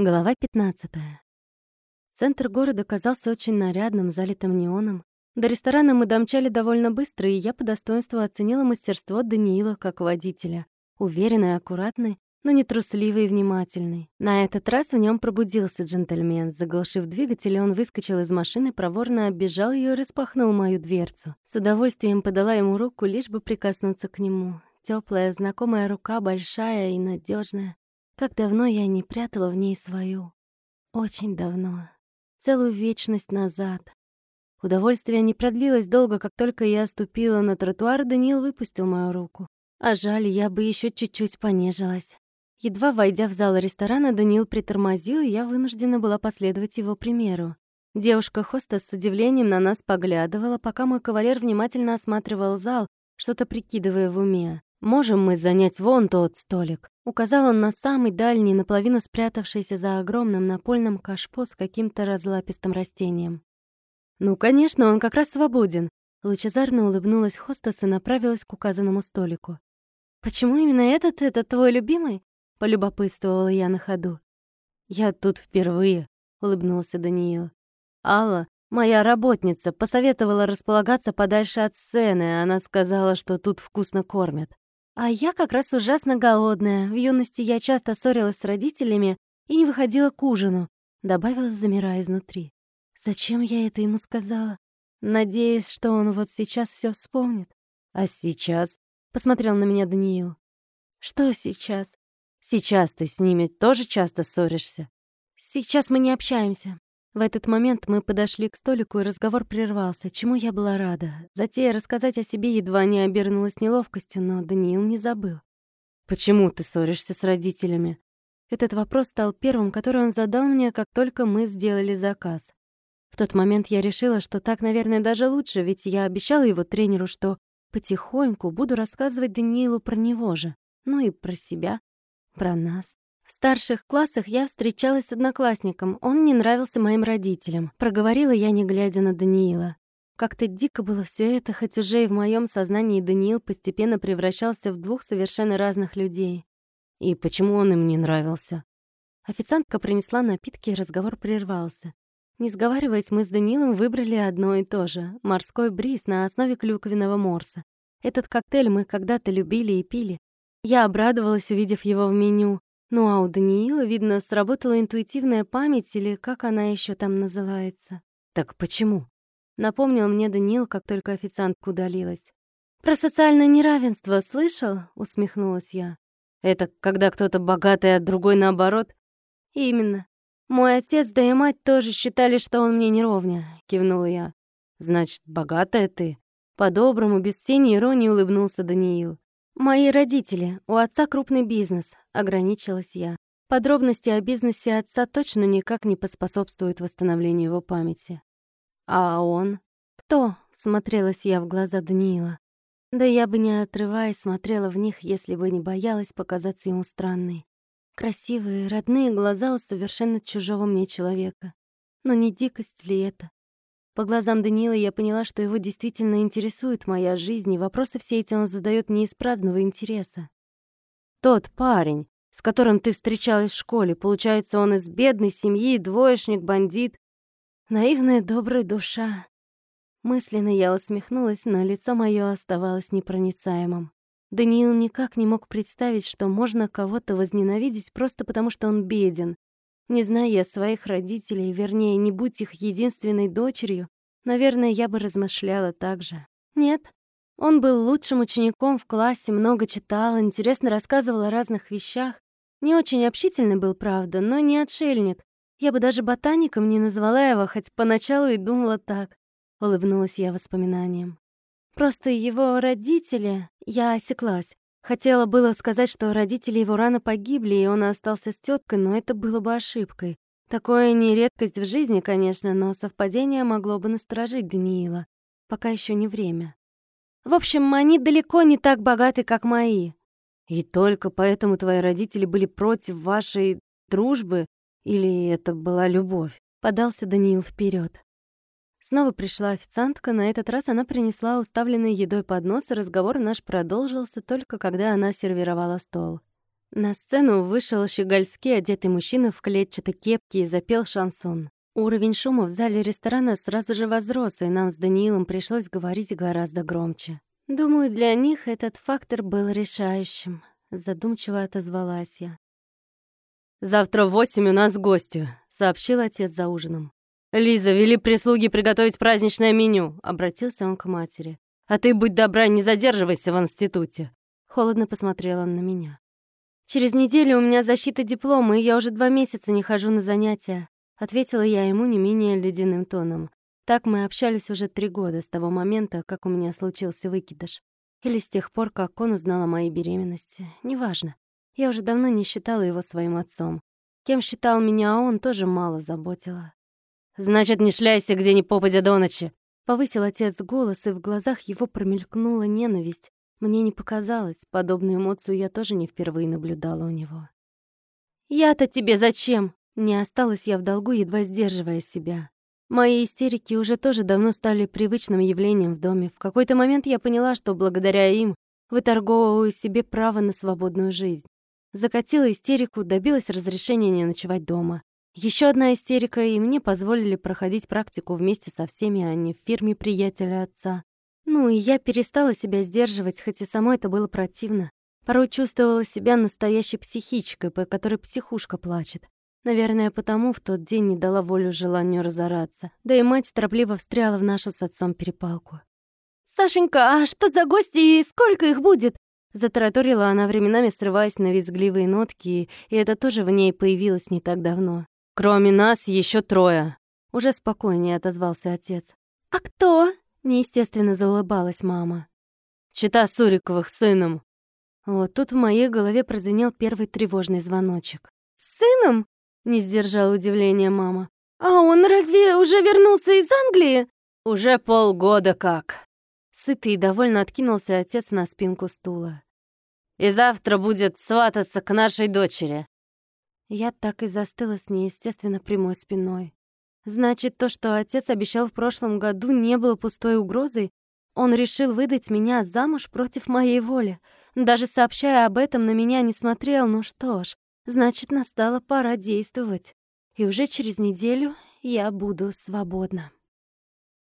Глава 15. Центр города казался очень нарядным, залитым неоном. До ресторана мы домчали довольно быстро, и я по достоинству оценила мастерство Даниила как водителя. Уверенный, аккуратный, но не трусливый и внимательный. На этот раз в нем пробудился джентльмен. Заглушив двигатель, он выскочил из машины, проворно оббежал ее и распахнул мою дверцу. С удовольствием подала ему руку, лишь бы прикоснуться к нему. Теплая, знакомая рука, большая и надежная. Как давно я не прятала в ней свою. Очень давно. Целую вечность назад. Удовольствие не продлилось долго, как только я ступила на тротуар, Даниил выпустил мою руку. А жаль, я бы еще чуть-чуть понежилась. Едва войдя в зал ресторана, Даниил притормозил, и я вынуждена была последовать его примеру. Девушка-хоста с удивлением на нас поглядывала, пока мой кавалер внимательно осматривал зал, что-то прикидывая в уме. «Можем мы занять вон тот столик?» Указал он на самый дальний, наполовину спрятавшийся за огромным напольным кашпо с каким-то разлапистым растением. «Ну, конечно, он как раз свободен!» Лучезарно улыбнулась хостес и направилась к указанному столику. «Почему именно этот, это твой любимый?» — полюбопытствовала я на ходу. «Я тут впервые», — улыбнулся Даниил. «Алла, моя работница, посоветовала располагаться подальше от сцены. Она сказала, что тут вкусно кормят. А я как раз ужасно голодная. В юности я часто ссорилась с родителями и не выходила к ужину, добавила, замирая изнутри. Зачем я это ему сказала? Надеюсь, что он вот сейчас все вспомнит. А сейчас? Посмотрел на меня Даниил. Что сейчас? Сейчас ты с ними тоже часто ссоришься? Сейчас мы не общаемся. В этот момент мы подошли к столику, и разговор прервался, чему я была рада. Затея рассказать о себе едва не обернулась неловкостью, но Даниил не забыл. «Почему ты ссоришься с родителями?» Этот вопрос стал первым, который он задал мне, как только мы сделали заказ. В тот момент я решила, что так, наверное, даже лучше, ведь я обещала его тренеру, что потихоньку буду рассказывать Даниилу про него же, ну и про себя, про нас. В старших классах я встречалась с одноклассником, он не нравился моим родителям. Проговорила я, не глядя на Даниила. Как-то дико было все это, хоть уже и в моем сознании Даниил постепенно превращался в двух совершенно разных людей. И почему он им не нравился? Официантка принесла напитки, и разговор прервался. Не сговариваясь, мы с Данилом выбрали одно и то же — морской бриз на основе клюквенного морса. Этот коктейль мы когда-то любили и пили. Я обрадовалась, увидев его в меню. Ну а у Даниила, видно, сработала интуитивная память или как она еще там называется. Так почему? Напомнил мне Даниил, как только официантка удалилась. «Про социальное неравенство слышал?» — усмехнулась я. «Это когда кто-то богатый, а другой наоборот?» «Именно. Мой отец, да и мать тоже считали, что он мне не ровня», — кивнула я. «Значит, богатая ты?» По-доброму, без тени иронии улыбнулся Даниил. «Мои родители. У отца крупный бизнес», — ограничилась я. Подробности о бизнесе отца точно никак не поспособствуют восстановлению его памяти. «А он?» «Кто?» — смотрелась я в глаза Даниила. Да я бы не отрываясь смотрела в них, если бы не боялась показаться ему странной. Красивые, родные глаза у совершенно чужого мне человека. Но не дикость ли это? По глазам Даниила я поняла, что его действительно интересует моя жизнь, и вопросы все эти он задает не из праздного интереса. «Тот парень, с которым ты встречалась в школе, получается, он из бедной семьи, двоечник, бандит. Наивная добрая душа». Мысленно я усмехнулась, но лицо мое оставалось непроницаемым. Даниил никак не мог представить, что можно кого-то возненавидеть просто потому, что он беден, не зная я своих родителей, вернее, не будь их единственной дочерью, наверное, я бы размышляла так же. Нет, он был лучшим учеником в классе, много читал, интересно рассказывал о разных вещах. Не очень общительный был, правда, но не отшельник. Я бы даже ботаником не назвала его, хоть поначалу и думала так. Улыбнулась я воспоминанием. Просто его родители... Я осеклась. Хотела было сказать, что родители его рано погибли, и он остался с теткой, но это было бы ошибкой. Такое не редкость в жизни, конечно, но совпадение могло бы насторожить Даниила. Пока еще не время. В общем, они далеко не так богаты, как мои. И только поэтому твои родители были против вашей дружбы? Или это была любовь? Подался Даниил вперед. Снова пришла официантка, на этот раз она принесла уставленный едой поднос, и разговор наш продолжился только когда она сервировала стол. На сцену вышел щегольски одетый мужчина в клетчатой кепке и запел шансон. Уровень шума в зале ресторана сразу же возрос, и нам с Даниилом пришлось говорить гораздо громче. Думаю, для них этот фактор был решающим. Задумчиво отозвалась я. «Завтра в восемь у нас гости», — сообщил отец за ужином. «Лиза, вели прислуги приготовить праздничное меню», — обратился он к матери. «А ты, будь добра, не задерживайся в институте». Холодно посмотрела он на меня. «Через неделю у меня защита диплома, и я уже два месяца не хожу на занятия», — ответила я ему не менее ледяным тоном. Так мы общались уже три года с того момента, как у меня случился выкидыш. Или с тех пор, как он узнал о моей беременности. Неважно. Я уже давно не считала его своим отцом. Кем считал меня он, тоже мало заботило. «Значит, не шляйся где ни попадя до ночи!» Повысил отец голос, и в глазах его промелькнула ненависть. Мне не показалось, подобную эмоцию я тоже не впервые наблюдала у него. «Я-то тебе зачем?» Не осталась я в долгу, едва сдерживая себя. Мои истерики уже тоже давно стали привычным явлением в доме. В какой-то момент я поняла, что благодаря им выторговываю себе право на свободную жизнь. Закатила истерику, добилась разрешения не ночевать дома. Еще одна истерика, и мне позволили проходить практику вместе со всеми, а не в фирме приятеля отца. Ну и я перестала себя сдерживать, хоть и самой это было противно. Порой чувствовала себя настоящей психичкой, по которой психушка плачет. Наверное, потому в тот день не дала волю желанию разораться. Да и мать торопливо встряла в нашу с отцом перепалку. «Сашенька, а что за гости и сколько их будет?» Затараторила она временами, срываясь на визгливые нотки, и это тоже в ней появилось не так давно. «Кроме нас еще трое», — уже спокойнее отозвался отец. «А кто?» — неестественно заулыбалась мама. «Чита Суриковых с сыном». Вот тут в моей голове прозвенел первый тревожный звоночек. «С сыном?» Не сдержала удивления мама. «А он разве уже вернулся из Англии?» «Уже полгода как». Сытый и довольно откинулся отец на спинку стула. «И завтра будет свататься к нашей дочери». Я так и застыла с неестественно прямой спиной. Значит, то, что отец обещал в прошлом году, не было пустой угрозой? Он решил выдать меня замуж против моей воли. Даже сообщая об этом, на меня не смотрел. Ну что ж, Значит, настала пора действовать. И уже через неделю я буду свободна.